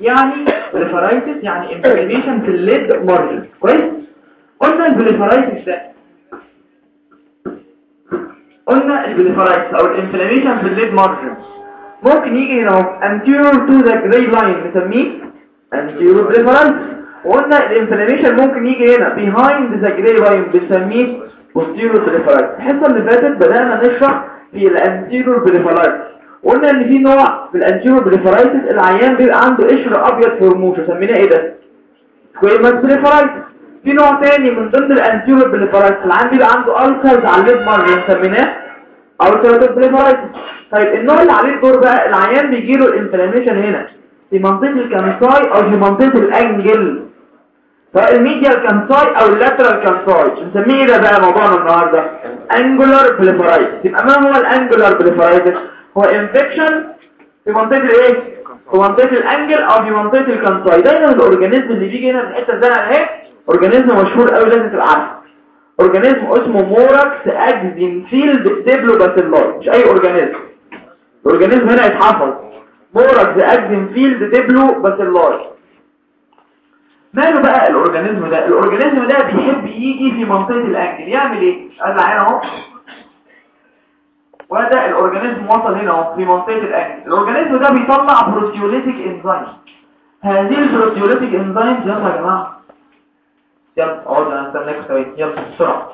يعني blepharitis يعني inflammation في ال lid margin كويس؟ قلنا ال blepharitis ده. قلنا ال blepharitis أو ال inflammation في ال lid margin ممكن يجي هنا أهو. Anterior to the gray line نسميه anterior blepharitis وقلنا ال inflammation ممكن يجي هنا. Behind the gray line بنسميه posterior blepharitis الحصة اللي فاتت بدأنا نشرح في ال anterior blepharitis قلنا إن في نوع في ال anterior blepharitis العيان بيبقى عنده قشر أبيض في رموشه سميناه إيه ده؟ squamous blepharitis في نوع تاني من ضمن ال anterior blepharitis العيان بيبقى عنده ulcers على ال lid margin سميناه ulcerative blepharitis طيب النوع اللي عليه الدور بقى العيان بيجي له ال inflammation هنا. في منطقة ال canthi أو في منطقة ال angle. سواء ال medial canthi أو ال lateral canthi نسميه إيه ده بقى موضوعنا النهارده؟ angular blepharitis يبقى ما هو ال angular blepharitis هو infection في منطقة الايه؟ في منطقة ال angle أو في منطقة ال canthi. دايما ال organism اللي بيجي هنا في الحتة الزرقاء اهي organism مشهور قوي لازم تبقى عارفه. organism اسمه Morax-Axenfeld diplobacilli مش أي organism. ال organism هنا يتحفظ. Morax-Axenfeld diplobacilli ماله بقى ال organism ده؟ ال organism ده بيحب يجي في منطقة ال angle. يعمل إيه؟ قال لي اهو. وده ال organism وصل هنا اهو في منطقة ال angle ال organism ده بيطلع proteolytic enzyme هذه ال proteolytic enzyme يلا يا جماعة. يلا أقعد أنا أستناك شوية. يلا بسرعة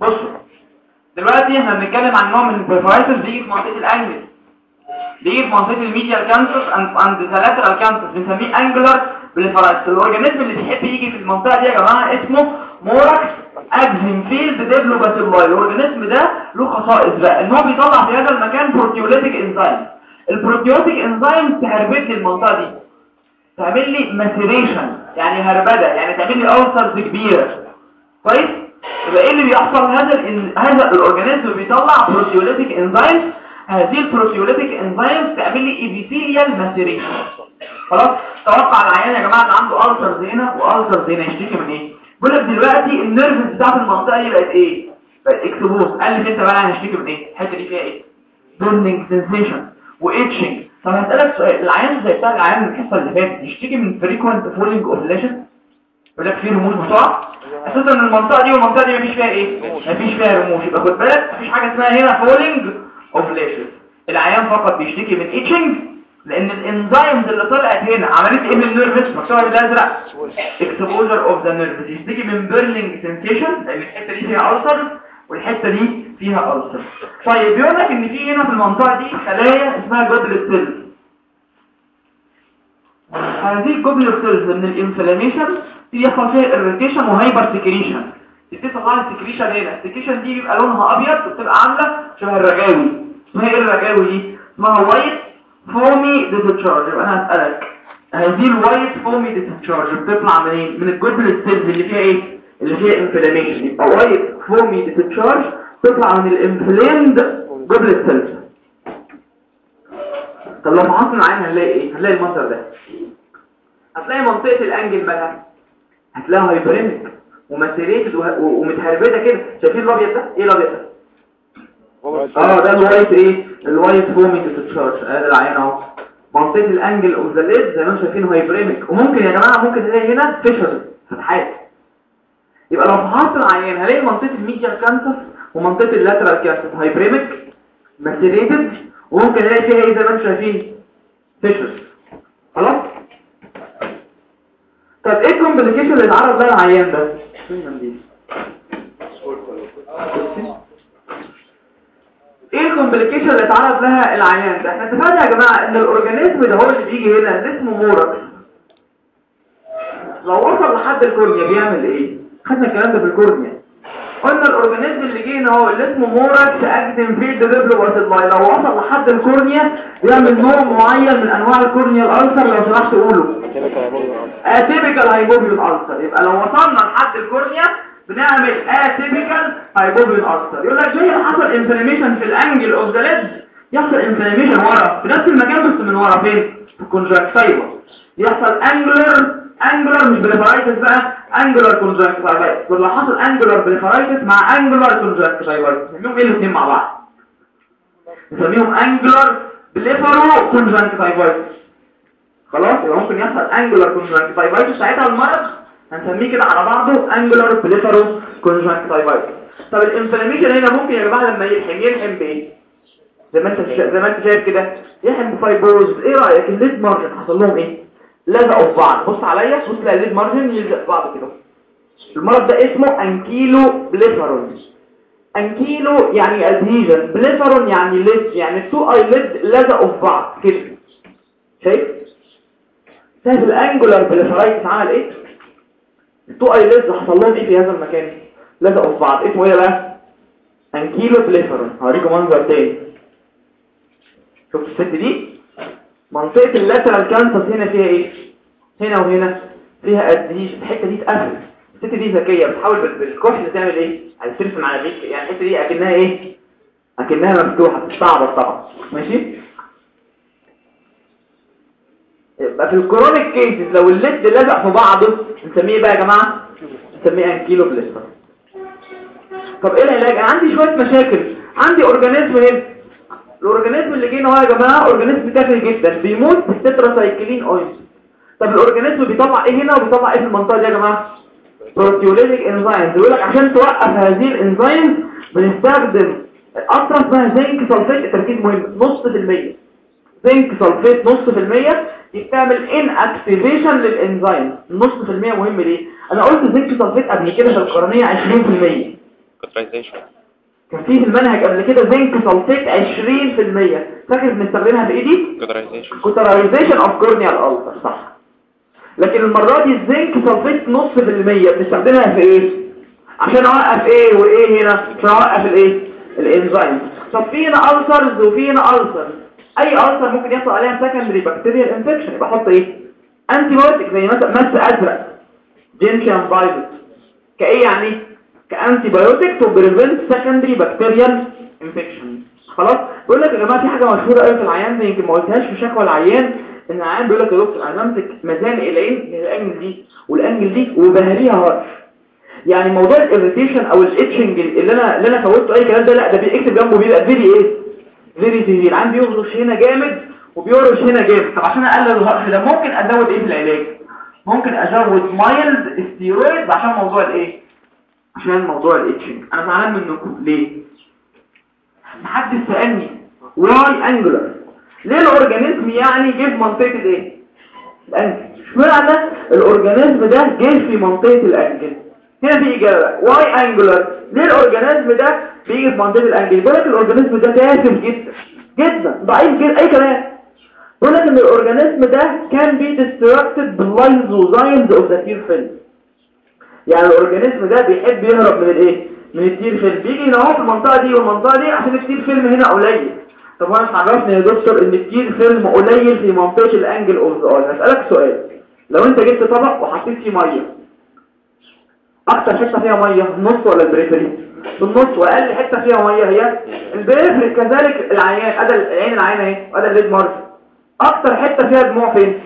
بصوا دلوقتي إحنا بنتكلم عن نوع من ال blepharitis بيجي في منطقة ال angle. بيجي في منطقة ال medial canthus and lateral canthus بنسميه angular blepharitis ال organism اللي بيحب يجي في المنطقة دي يا جماعة اسمه Morax Axenfeld diplobacilli ال organism ده له خصائص بقى. إن هو بيطلع في هذا المكان proteolytic enzyme ال proteolytic enzyme تهربد لي المنطقة دي. تعمل لي maceration يعني هربدة يعني تعمل لي ulcers كبيرة. كويس؟ يبقى إيه اللي بيحصل هذا؟ هذا ال organism بيطلع proteolytic enzyme هذه ال proteolytic enzyme تعمل لي epithelial maceration خلاص؟ توقع العيان يا جماعة اللي عنده ulcers هنا و ulcers هنا يشتكي من إيه؟ بيقول لك دلوقتي ال nerves بتاعت المنطقة دي بقت إيه؟ بقت exposed قال لي أنت بقى هشتكي من إيه؟ الحتة دي فيها إيه؟ burning sensation و itching طب هسألك سؤال العيان زي بتاع العيان الحصه اللي فاتت يشتكي من frequent falling of lashes يقول لك في رموش بسرعة أساسا ان المنطقة دي والمنطقة دي مفيش فيها إيه؟ مفيش فيها رموش. يبقى خد بالك مفيش حاجة اسمها هنا falling of lashes العيان فقط بيشتكي من itching لأن ال enzymes اللي طلعت هنا عملت إيه؟ من ال nerves مكتوبه بالازرق exposure of the nerves يشتكي من burning sensation لأن الحتة دي فيها ulcer والحتة دي فيها ulcer طيب بيقول لك إن في هنا في المنطقة دي خلايا اسمها goblet cells هذه ال goblet cells من ال inflammation يحصل فيها irritation و hypersecretion. تبتدي تطلع ال secretion هنا ال secretion دي بيبقى لونها أبيض وبتبقى عاملة شبه الرغاوي اسمها إيه الرغاوي دي؟ اسمها white foamy discharge يبقى أنا هسألك. هذه ال white foamy discharge بتطلع منين؟ من ال goblet cells اللي فيها إيه؟ اللي فيها inflammation يبقى white foamy discharge تطلع من ال inflamed goblet cells طب لو فحصنا العين هنلاقي إيه؟ هنلاقي المنظر ده. هتلاقي منطقة ال angle بقى. هتلاقيها hyperemic و macerated ومتهربده كده. شايفين الأبيض ده؟ إيه الأبيض ده؟ آه ده ال white إيه ال white foamy discharge ادي العين أهو. منطقة ال angle of the lid زي ما أنتم شايفين hyperemic وممكن يا جماعة ممكن نلاقي هنا fissure فتحات يبقى لو فحصت العيان هلاقي منطقة ال medial canthus ومنطقة ال lateral canthus hyperemic macerated وممكن نلاقي فيها إيه زي ما أنتم شايفين؟ fissure خلاص طب إيه ال complication اللي اتعرض لها العيان ده؟ إيه ال complication اللي اتعرض لها العيان ده؟ إحنا اتفقنا يا جماعة ان ال organism ده هو اللي بيجي هنا اللي اسمه Morax لو وصل لحد ال cornea بيعمل إيه؟ خدنا الكلام ده في ال cornea. قلنا ال organism اللي جه هنا هو اللي اسمه Morax Axenfeld diplobacilli لو وصل لحد ال cornea بيعمل نوع معين من أنواع ال corneal ulcer لو سمحت تقوله atypical hypopyon ulcer يبقى لو وصلنا لحد ال cornea بنعمل atypical hypopyon ulcer يقول لك زي حصل inflammation في ال angle of the lid يحصل inflammation ورا. في نفس المكان بس من ورا فين؟ في ال conjunctiva يحصل angular angular مش blepharitis بقى. angular conjunctivitis واللي حصل angular blepharitis مع angular conjunctivitis نسميهم إيه الاثنين مع بعض؟ نسميهم angular blepharoconjunctivitis خلاص؟ يبقى ممكن يحصل angular conjunctivitis ساعتها المرض هنسميه كده على بعضه angular blepharoconjunctivitis طب ال inflammation هنا ممكن يا جماعة لما يلحم يلحم بإيه؟ زي ما أنت زي ما أنت شايف كده. يلحم ب fibrosis إيه رأيك؟ ال lid margin حصل لهم إيه؟ لزقوا في بعض. بص عليا بص تلاقي ال lid margin يلزق في بعض كده. المرض ده اسمه ankyloblepharon ankylo يعني adhesion. blepharon يعني lid يعني ال two eyelid لزقوا في بعض كده. شايف؟ شايف ال angular blepharitis عمل إيه؟ ال two eyelid حصل لهم إيه في هذا المكان؟ لزقوا في بعض. اسمه إيه بقى؟ ankyloblepharon هوريكم منظر تاني. شوف الست دي؟ منطقة ال lateral canthus هنا فيها إيه؟ هنا وهنا. فيها adhesion الحتة دي اتقفلت. الست دي ذكية. بتحاول بالكحل تعمل إيه؟ هترسم على بيك يعني الحتة دي أكنها إيه؟ أكنها مفتوحة. بتستعبط طبعا. ماشي؟ يبقى في ال chronic cases لو ال lid لزق في بعضه نسميه بقى يا جماعة؟ نسميه ankyloblepharon. طب إيه العلاج؟ أنا عندي شوية مشاكل. عندي organism هنا. ال organism اللي جه هنا هو يا جماعة organism تافه جدا بيموت بالتتراسايكلين أويل. طب ال organism بيطلع إيه هنا وبيطلع إيه في المنطقة دي يا جماعة؟ proteolytic enzymes. بيقول لك عشان توقف هذه ال enzymes بنستخدم أصلا اسمها zinc sulfate التركيز مهم نص في المية. zinc sulfate نص في المية دي بتعمل inactivation لل enzyme. نص في المية مهم ليه؟ أنا قلت zinc sulfate قبل كده في القرنية 20% cauterization كان في في المنهج قبل كده zinc sulfate 20% فاكر بنستخدمها في إيه دي cauterization of corneal ulcer صح. لكن المرة دي ال zinc sulfate نص في المية؟ بنستخدمها في إيه؟ عشان أوقف إيه وإيه هنا؟ عشان أوقف الإيه؟ الإنزيم. طب في هنا ulcers وفي هنا ulcer أي ulcer ممكن يحصل عليها secondary bacterial infection يبقى أحط إيه؟ antibiotic زي مثلا مس أزرق. gentian violet كإيه يعني؟ ك antibiotic to prevent secondary bacterial infection خلاص؟ بيقول لك يا جماعة في حاجة مشهورة قوي في العيان دي يمكن ما قلتهاش في شكوى العيان. إن العيان بيقول لك يا دكتور أنا بمسك زناق العين من ال angle دي وال angle دي وبهريها هرش يعني موضوع ال irritation أو ال itching اللي أنا اللي أنا فوتته أي كلام ده لا ده بيكتب جنبه بيبقى very إيه very severe عندي بيهرش هنا جامد وبيهرش هنا جامد. طب عشان أقلل الهرش ده ممكن أزود إيه في العلاج؟ ممكن أزود mild steroid عشان موضوع الايه عشان موضوع ال itching أنا زعلان منكم. ليه؟ محدش سألني. why angular ليه ال organism يعني جه في منطقة الايه؟ ال angle اشمعنى ال organism ده جه في منطقة ال angle هنا في إجابة why angular ليه ال organism ده بيجي في منطقة ال angle بيقول لك ال organism ده تافه جدا. جدا. ضعيف جدا. أي كلام. بيقول لك إن ال organism ده كان be destructed بال lysozymes of the tear film يعني ال organism ده بيحب يهرب من الإيه؟ من ال tear film. بيجي هنا اهو في المنطقة دي والمنطقة دي عشان ال tear film هنا قليل. طب وأنا عرفني يا دكتور إن ال tear film قليل في منطقة ال angle of the eye هسالك سؤال. لو أنت جبت طبق وحطيت فيه مية أكتر حتة فيها مية النص ولا ال periphery؟ النص وأقل حتة فيها مية هي ال periphery. كذلك العيان ادى العين العين أهي وادى ال lid margin أكتر حتة فيها دموع فين؟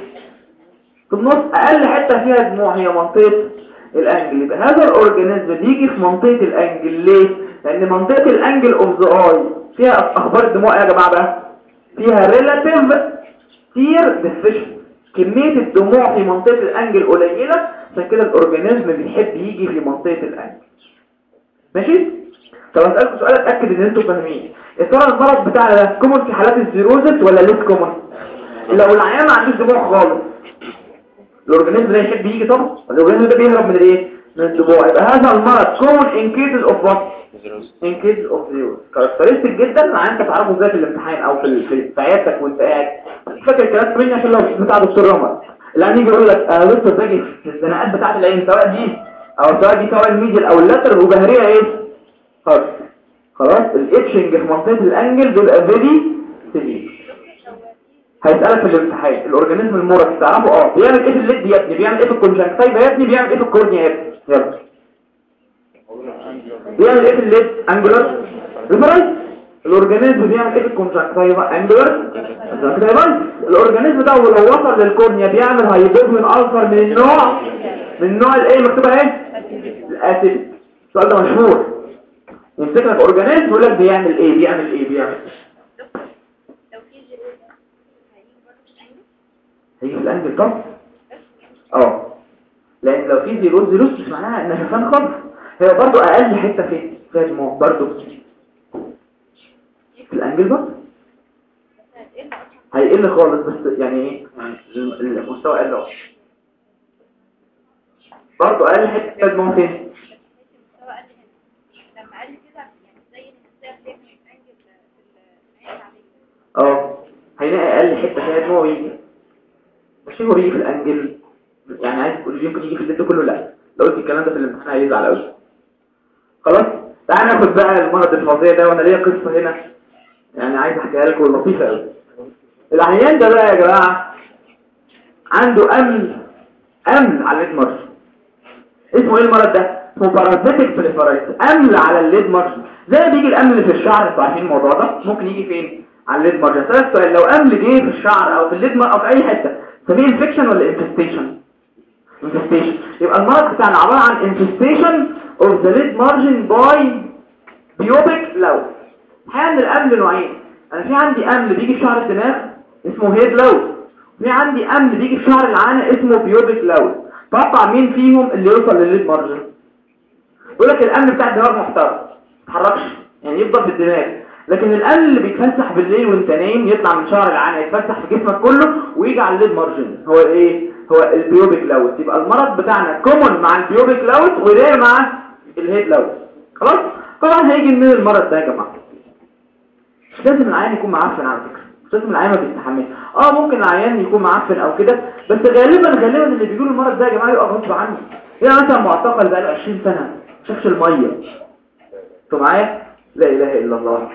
في النص. أقل حتة فيها دموع هي منطقة ال angle. يبقى هذا ال organism بيجي في منطقة ال angle. ليه؟ لأن منطقة ال angle of the eye فيها أخبار الدموع يا جماعة بقى. فيها relative tear deficiency كمية الدموع في منطقة ال angle قليلة عشان كده ال organism بيحب يجي في منطقة ال angle. ماشي؟ طب اسالكم سؤال أتأكد إن أنتوا فاهمين. يا ترى المرض بتاعنا ده common في حالات ال xerosis ولا ليس common لو العيان ما عندوش دموع خالص. ال organism ده يحب يجي طبعا. ال organism ده بيهرب من الإيه؟ من الدموع يبقى هذا المرض common in cases of what in cases of xerosis characteristic جدا العيان تعرفه إزاي في الامتحان أو في عيادتك وانت قاعد فاكر الكلام مني عشان لو بتاع دكتور رمض العيان يجي يقول لك أنا دكتور باجي الزناقات بتاعت العين سواء دي أو سواء دي سواء ال medial أو ال lateral وبهريه إيه؟ خلاص. خلاص. ال itching في منطقة ال angle بيبقى very severe هيسألك في الامتحان. ال organism المورك تعرفه آه بيعمل إيه في ال lid يا ابني بيعمل إيه في ال conjunctiva يا ابني بيعمل إيه في ال cornea يا ابني؟ يلا. بيعمل إيه في ال lid angular ريفرايت الاورجانيزم بيعمل إيه في الكونجكتيفا انجولار ريفرايت الاورجانيزم ده لو وصل للكورنيا بيعمل هايبوزمين الفر من النوع من النوع الايه مكتوبة إيه؟ الاسيد السؤال ده مشهور. يمسك لك اورجانيزم يقول لك بيعمل إيه بيعمل إيه بيعمل هيجي في الانجل طب آه. لأن لو في زيرو زيروس مش معناها ان شفان خالص. هي برضو أقل حتة فين؟ فيها دموع برضو. في الأنجل برضو هيقل خالص بس يعني إيه؟ المستوى قل أهو. برضو أقل حتة فيها دموع فين؟ آه. هيلاقي أقل حتة فيها دموع ويجي. هو يجي في الأنجل. يعني عايز يمكن يجي في ال lid كله لا. لو قلت الكلام ده في الامتحان هيزعل قوي خلاص؟ تعال ناخد بقى المرض الفظيع ده وأنا ليا قصة هنا. يعني عايز أحكيها لكم لطيفه قوي العيان ده بقى يا جماعة عنده أمل أمل على ال lid margin اسمه إيه المرض ده؟ اسمه parasitic blepharitis أمل على ال lid margin زي ما بيجي الامل في الشعر أنتوا عارفين الموضوع ده؟ ممكن يجي فين؟ على ال lid margin ثلاث سؤال لو امل جه في الشعر أو في ال lid أو في أي حتة سميه infection ولا infestation infestation يبقى المرض بتاعنا عباره عن infestation of the lid margin by pubic louse. حال الامل نوعين أنا في عندي امل بيجي في شعر الدماغ اسمه head louse. في عندي امل بيجي في شعر العانه اسمه pubic louse. تتوقع مين فيهم اللي يوصل للل lid margin يقول لك الامل بتاع الدماغ محترم. ما يتحركش يعني يفضل في الدماغ. لكن الامل اللي بيتفسح بالليل وانت نايم يطلع من شعر العانه يتفسح في جسمك كله ويجي على ال lid margin هو إيه؟ هو ال pubic louse يبقى المرض بتاعنا common مع ال pubic louse و rare مع الهيد لاوت خلاص؟ طبعا هيجي من المرض ده يا جماعة. مش لازم العيان يكون معفن على فكرة. مش لازم العيان ما بيستحملش. آه ممكن العيان يكون معفن أو كده بس غالبا غالبا اللي بيجوا له المرض ده يا جماعة يبقى غصب عنه. يعني مثلا معتقل بقى له 20 سنة ما شافش المية. أنتوا معايا؟ لا إله إلا الله.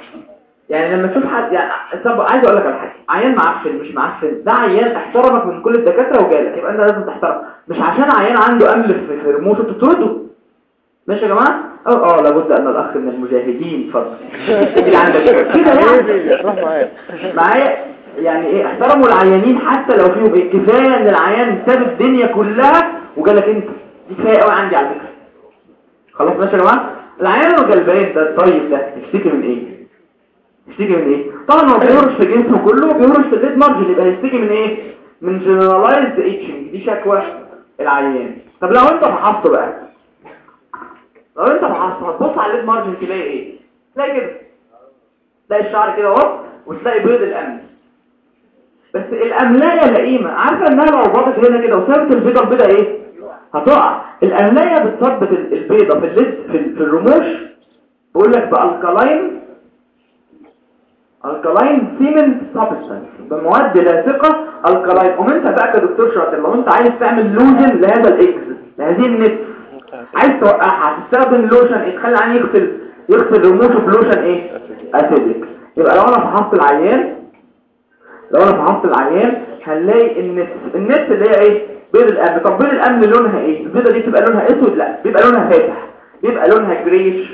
يعني لما تشوف حد يعني طب عايز أقول لك على حاجة. عيان معفن مش معفن ده عيان احترمك من كل الدكاترة وجالك. يبقى أنت لازم تحترم. مش عشان عيان عنده امل في رموشه تطرده ماشي يا جماعة؟ آه أه لابد أن الأخ من المجاهدين. اتفضل. اللي عندك كده يعني؟ معايا؟ يعني إيه؟ احترموا العيانين حتى لو فيهم إيه؟ كفاية إن العيان ساب الدنيا كلها وجالك أنت. دي كفاية قوي عندي على فكرة. خلاص ماشي يا جماعة؟ العيان الغلبان ده الطيب ده يشتكي من إيه؟ يشتكي من إيه؟ طبعا هو بيهرش في جسمه كله بيهرش في الليد مارجن يبقى يشتكي من إيه؟ من generalized itching دي شكوى العيان. طب لو أنت فحصته بقى لو أنت فحصته هتبص على ال lid margin تلاقي إيه؟ تلاقي كده. تلاقي الشعر كده أهو وتلاقي بيض الامل بس الأملاية لئيمه عارفة انها لو باضت هنا كده وسابت البيضه البيضه إيه؟ هتقع. الاملايه بتثبت البيضة في ال lid في الرموش بقول لك بال alkaline alkaline cement substance بمواد لاصقه alkaline وانت بقى كدكتور شاطر لو انت عايز تعمل لوجن لهذا ال eggs لهذه ال nit عايز توقعها هتستخدم لوشن إيه؟ تخلي العيان يغسل يغسل رموشه بلوشن إيه؟ acidic. يبقى لو أنا فحصت العيان لو أنا فحصت العيان هنلاقي ال nit ال nit اللي هي إيه؟ بيض الامل طب بيض الامل لونها إيه؟ البيضة دي بتبقى لونها أسود؟ لأ. بيبقى لونها فاتح. بيبقى لونها grayish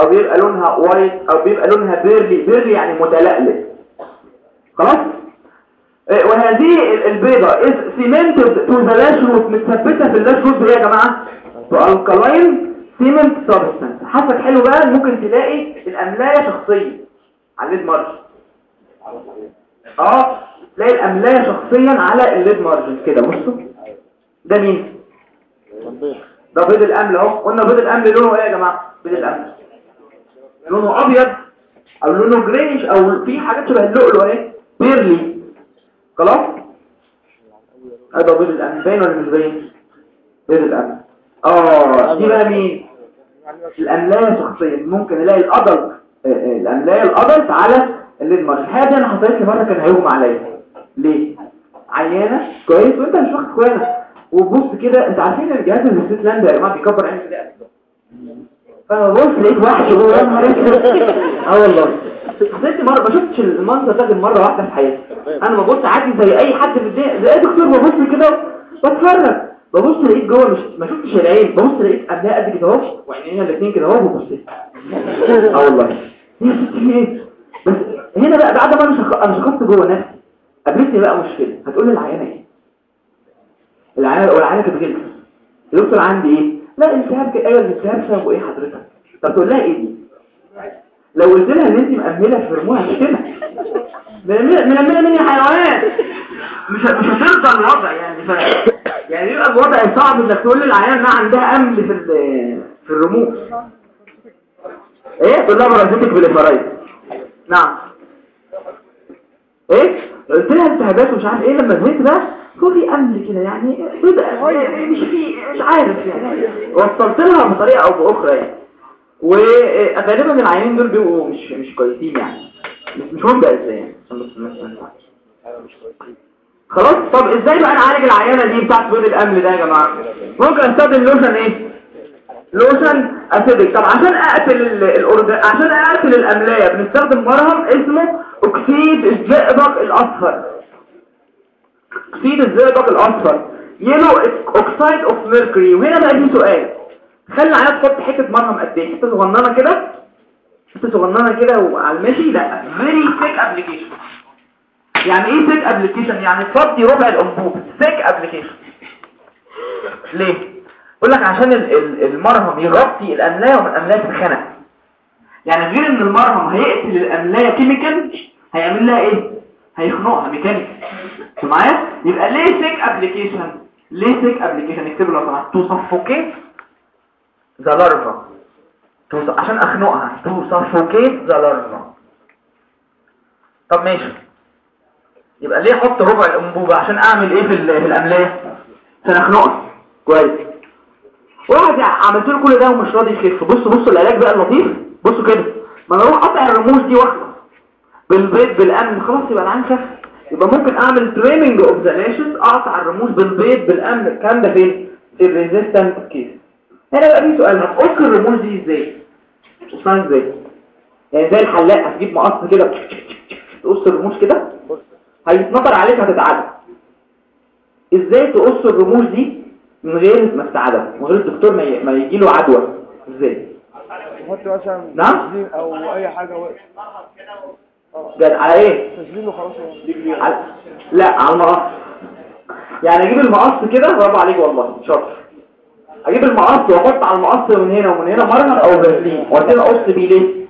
أو بيبقى لونها white أو بيبقى لونها pearly pearly يعني متلألئ. خلاص؟ إيه، وهذه ال- البيضة is cemented to the lash root. متثبتة في ال lash root يا جماعة. Alkaline cement substance. حسب حلو بقى. ممكن تلاقي الأملاية شخصية. على ال lid margin آه. تلاقي الأملاية شخصيا على ال lid margin كده بصوا. ده مين؟ ده بيض القمل أهو. قلنا بيض القمل لونه إيه يا جماعة؟ بيض القمل. لونه أبيض أو لونه greyish أو في حاجات شبه اللؤلؤ اهي pearly خلاص؟ هذا بيض القمل باين ولا مش باين؟ بيض القمل آه دي بقى مين؟ القملاية شخصيا. ممكن الاقي ال adult. القملاية ال adult على ال lid margin هذه أنا حصلت لي مرة كان هيغمى عليا. ليه؟ عيانة كويس وانت مش واخد كويس. وبص كده انت عارفين الجهاز لاند يا جماعة بيكبر عين كده؟ فانا ببص لقيت وحش جوه يا نهار آه والله. حسيت مرة ما شفتش المنظر ده مرة واحدة في حياتي. أنا ببص عادي زي اي حد في الدنيا. زي اي دكتور ببص كده بتفرج ببص لقيت جوه مش ما شفتش العين. ببص لقيت قبلها قد كده اهو وعينيها الاثنين كده اهو ببص آه والله. بس هنا بقى بعد ما أنا شخصت جوه نفسي. قابلتني بقى مشكلة؟ هتقول لي العيانه إيه؟ العيانه العيانه كانت غلسه الدكتور عندي إيه؟ لا التهاب أيوه الالتهاب سببه إيه حضرتك؟ طب تقول لها إيه دي؟ لو قلت لها إن انت مأمله في رموها هتشتمها مأمله مني حيوان. مش مش هترضى الوضع يعني. ف... يعني يبقى الوضع صعب إنك تقول للعيان انها عندها امل في في الرموز. إيه؟ تقول لها برازيتك بالإفرايت. نعم. إيه؟ قلت لها التهابات ومش عارف إيه لما زهقت بقى هو في امل كده يعني مش في مش عارف يعني. وصلت لها بطريقة أو بأخرى يعني. وغالبا العيانين دول بيبقوا مش مش كويسين يعني. مش مهم بقى إزاي يعني. خلاص طب إزاي بقى نعالج العيانة دي بتاعت بيض الأمل ده يا جماعة؟ ممكن أستخدم لوشن إيه؟ lotion acidic طب عشان أقتل ال org... عشان أقتل القملاية بنستخدم مرهم اسمه أكسيد الزئبق الأصفر. أكسيد الزئبق الأصفر. yellow oxide of mercury وهنا بقى في سؤال. خلي العيان تحط حتة مرهم قد إيه؟ حتة صغننة كده. حتة صغننة كده وعلى المشي. لا very thick application يعني إيه thick application يعني تفضي ربع الانبوب thick application ليه؟ يقول لك عشان المرهم يغطي القملاية وقوم القملاية تتخنق. يعني غير إن المرهم هيقتل القملاية chemical هيعمل لها إيه؟ هيخنقها mechanical معايا يبقى ليه thick application ليه thick application اكتبوا لو سمحت to suffocate the larva عشان أخنقها. to suffocate the larva طب ماشي. يبقى ليه أحط ربع الانبوبه عشان أعمل إيه في القملاية؟ عشان أخنقها. كويس. واحد عملت له كل ده ومش راضي يخف. بصوا بصوا العلاج بقى اللطيف بصوا كده. ما أنا أروح اقطع الرموش دي واخلص بالبيض بالقمل. خلاص يبقى العين خف يبقى ممكن أعمل trimming of the lashes أقطع الرموش بالبيض بالقمل. الكلام ده فين؟ في ال resistant case هنا بقى في سؤال. هتقص الرموش دي إزاي؟ تقصها إزاي؟ يعني زي الحلاق. هتجيب مقص كده. تقص الرموز كده. هيتنطر عليك هتتعدى إزاي تقص الرموز دي؟ من غير ما تتعدى من غير الدكتور ما يجي له عدوى. إزاي؟ مثلا نعم؟ أو أي حاجة وقت على إيه؟ تسليم وخلاص. على... لا على المقص. يعني أجيب المقص كده برافو عليك والله شاطر. أجيب المقص وأحط على المقص من هنا ومن هنا مرهم أو فازلين وبعدين أقص بيه ليه؟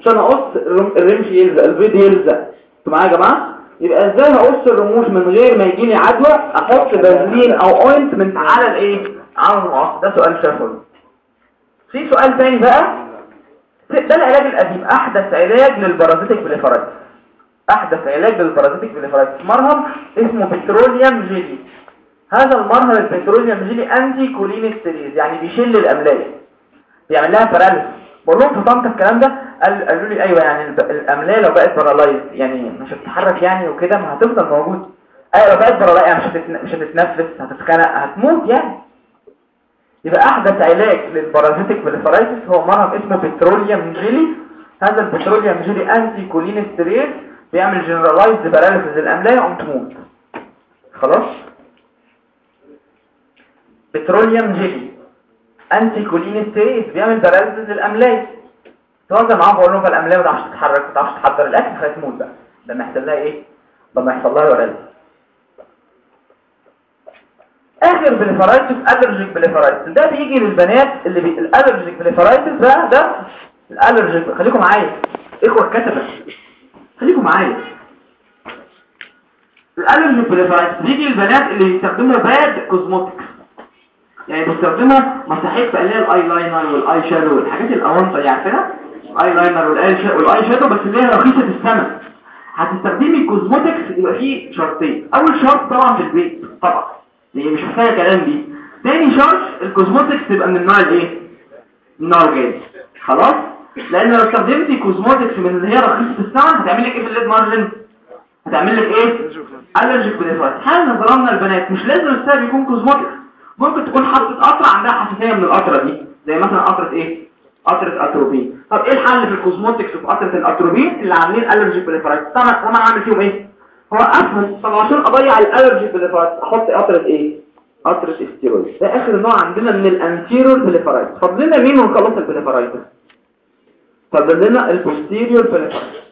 عشان أقص الرمش يلزق البيض يلزق. أنتوا معايا يا جماعة؟ يبقى إزاي هقص الرموش من غير ما يجيلي عدوى؟ أحط فازلين أو ointment على الايه؟ على المقص ده سؤال شفوي في سؤال تاني بقى. ده العلاج القديم. أحدث علاج لل parasitic blepharitis أحدث علاج لل parasitic blepharitis مرهم اسمه petroleum jelly. هذا المرهم ال petroleum jelly anticholinesterase يعني بيشل القملاية بيعمل لها paralysis بقول لهم طنطا الكلام ده قال قالوا لي أيوه يعني القملاية لو بقت paralyzed يعني مش هتتحرك يعني وكده ما هتفضل موجود أيوه لو بقت paralyzed يعني مش هتتن... مش هتتنفس هتتخنق هتموت يعني. يبقى أحدث علاج لل parasitic blepharitis هو مرهم اسمه petroleum jelly هذا ال petroleum jelly anticholinesterase بيعمل generalized paralysis القملاية وقوم تموت خلاص؟ petroleum jelly anticholinesterase بيعمل paralysis القملاية توزع معاهم بقول لهم القملاية ما تعرفش تتحرك ما تعرفش تحضر الأكل فهتموت بقى. لما يحصل لها إيه؟ لما يحصل لها paralysis آخر blepharitis allergic blepharitis ده بيجي للبنات اللي بي... ال allergic blepharitis ده ده ال allergic خليكم معايا. إخوة كتبه خليكم معايا. ال allergic blepharitis بيجي للبنات اللي بيستخدموا bad cosmetics يعني بيستخدموا مساحيق اللي هي ال eyeliner وال eye shadow والحاجات الاونطه يعني عارفينها؟ ال eyeliner وال eye shadow بس اللي هي رخيصة الثمن هتستخدمي ال cosmetics يبقى فيه شرطين. أول شرط طبعا في البيت طبعا. دي مش محتاجة كلام دي تاني شرط ال cosmetics تبقى من النوع الايه؟ من النوع الغالي خلاص؟ لأن لو استخدمتي cosmetics من اللي هي رخيصة الثمن هتعمل لك إيه في ال lid margin؟ هتعمل لك إيه؟ allergic blepharitis حالا ظلمنا البنات مش لازم السبب يكون cosmetics ممكن تكون حاطه قطره عندها حساسية من القطره دي زي مثلا قطرة إيه؟ قطرة اتروبين طب إيه الحل في ال cosmetics وفي قطرة الأتروبين؟ اللي عاملين allergic blepharitis. طبعا طبعا اعمل فيهم إيه؟ أوقفهم طب عشان أضيع ال allergic blepharitis أحط قطرة إيه؟ قطرة استيرويد ده آخر نوع عندنا من ال anterior blepharitis. فضلنا مين ونخلص ال blepharitis فاضل لنا ال posterior blepharitis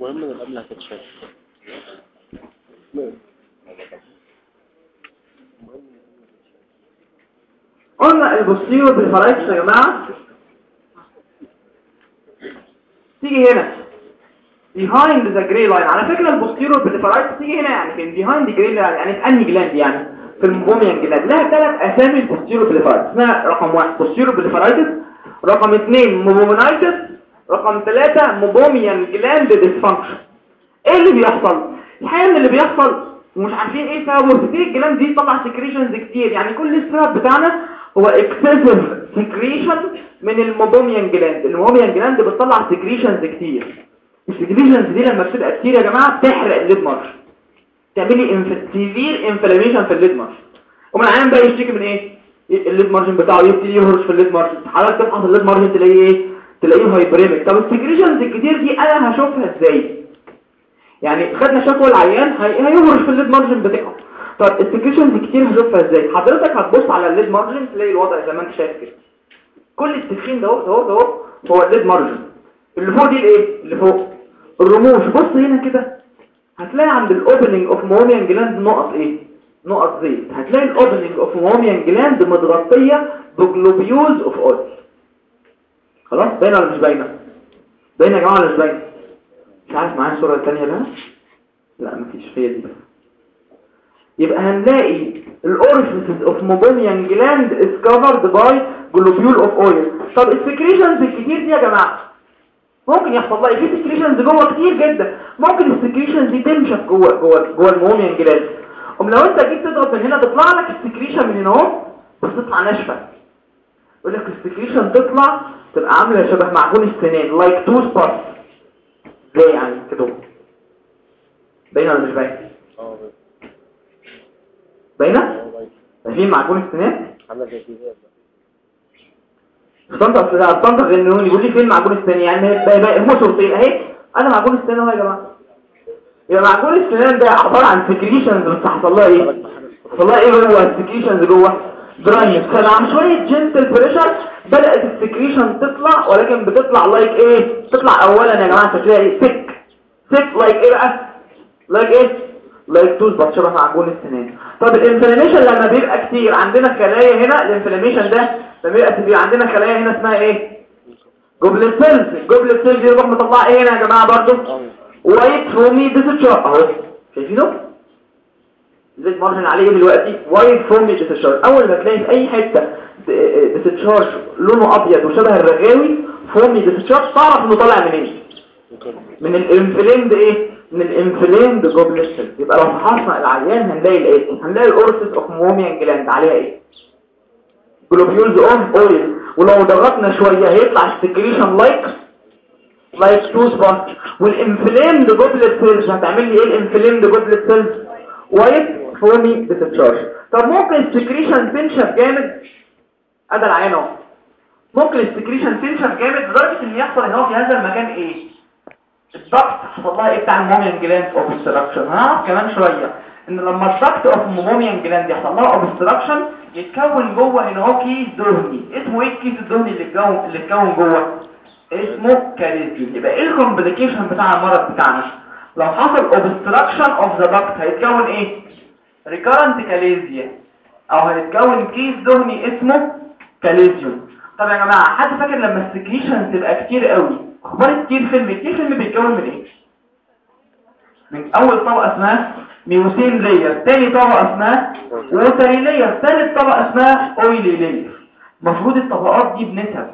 مهم إن القبلة هتتشال قلنا ال posterior blepharitis يا جماعة. تيجي هنا. Behind the gray line. على فكرة ال posterior blepharitis تيجي هنا يعني فين behind the gray line يعني في أنهي gland يعني؟ في ال meibomian gland لها ثلاث أسامي ال posterior blepharitis اسمها رقم واحد posterior blepharitis رقم اثنين meibomianitis رقم ثلاثة meibomian gland dysfunction إيه اللي بيحصل؟ الحقيقة اللي بيحصل ومش عارفين إيه سببه بتبتدي ال gland دي تطلع secretions كتير. يعني كل السبب بتاعنا هو excessive secretion من ال meibomian gland. ال meibomian gland بتطلع secretions كتير. ال secretions دي لما بتبقى كتير يا جماعة بتحرق ال lid margin. تعملي inf... severe inflammation في ال lid margin. وقوم العيان بقى يشتكي من إيه؟ ال lid margin بتاعه يبتدي يهرش في ال lid margin حضرتك تفحص ال lid margin تلاقيه إيه؟ تلاقيه hyperemic طب ال secretions الكتير دي أنا هشوفها إزاي؟ يعني خدنا شكوى العيان هي... هيهرش في ال lid margin بتاعه. طب ال secretions الكتير هشوفها إزاي؟ حضرتك هتبص على ال lid margin تلاقي الوضع زي ما أنت شايف كده. كل التتخين ده ده أهو هو ال lid margin. اللي فوق دي الإيه؟ اللي فوق. الرموش بص هنا كده. هتلاقي عند ال opening of meibomian gland نقط إيه؟ نقط زيت. هتلاقي ال opening of meibomian gland متغطية ب globules of oil خلاص؟ باينة ولا مش باينة؟ باينة يا جماعة ولا مش باينة؟ مش عارف معايا الصورة الثانية ده؟ لا مفيش هي دي يبقى هنلاقي ال orifices of meibomian gland is covered by globule of oil طب ال secretions الكتير دي يا جماعة؟ ممكن يحصل لها في secretions جوه كتير جدا. ممكن ال secretions دي تنشف جوه جوه جوه ال meibomian gland ام لو انت جيت تضغط من هنا تطلع لك ال secretion من هنا اهو بس تطلع ناشفة. يقول لك ال secretion تطلع تبقى عاملة شبه معجون السنان like toothpaste زي يعني كده باينة ولا مش باينة؟ آه باينة. آه باين. شايفين معجون السنان؟ استنطق اصل استنطق انه يقول لي فين معجون السنان؟ يعني هم صورتين اهي أنا معجون السنان اهو يا جماعة. يبقى معجون السنان ده عبارة عن secretions بس حصل لها إيه؟ حصل لها إيه جوه ال secretions جوه. dry فكان عن شوية gentle pressure بدأت ال secretion تطلع ولكن بتطلع like إيه؟ تطلع اولا يا جماعة شكلها إيه thick thick like إيه بقى؟ like إيه؟ like toothpaste شبه معجون السنان. طب ال inflammation لما بيبقى كتير عندنا خلايا هنا ال inflammation ده لما بيبقى كتير عندنا خلايا هنا اسمها إيه؟ goblet cells ال goblet cells دي بتروح مطلعة إيه هنا يا جماعة برضو؟ white foamy discharge أهو شايفينه؟ lid margin عليه دلوقتي white foamy discharge أول ما تلاقي في أي حتة discharge لونه أبيض وشبه الرغاوي foamy discharge تعرف إنه طالع منين؟ من ال inflamed إيه؟ من ال inflamed goblet يبقى لو فحصنا العيان هنلاقي الإيه؟ هنلاقي ال orifices of meibomian gland. عليها إيه؟ globules of oil. ولو ضغطنا شوية هيطلع ال secretion like like toothpaste. وال inflamed goblet cells هتعمل لي إيه ال inflamed goblet cells؟ white foamy discharge طب ممكن ال secretion تنشف جامد ادي العين اهو ممكن ال secretion تنشف جامد لدرجه إن يحصل هنا في هذا المكان إيه ال duct. حصل لها إيه بتاع ال meibomian gland obstruction هنعرف كمان شوية. إن لما ال duct of ال meibomian gland يحصل لها obstruction يتكون جوه هنا اهو كيس دهني. اسمه إيه الكيس الدهني اللي اتكون اللي اتكون جوه؟ اسمه chalazion يبقى إيه ال complication بتاع المرض بتاعنا؟ لو حصل obstruction of the duct هيتكون إيه؟ Recurrent chalazia. أو هيتكون كيس دهني اسمه chalazion. طب يا جماعة حد فاكر لما ال secretion تبقى كتير قوي؟ أخبار ال tear film ال tear film بيتكون من إيه؟ من أول طبقة اسمها mucin layer تاني طبقة اسمها watery layer تالت طبقة اسمها oily layer المفروض الطبقات دي بنسب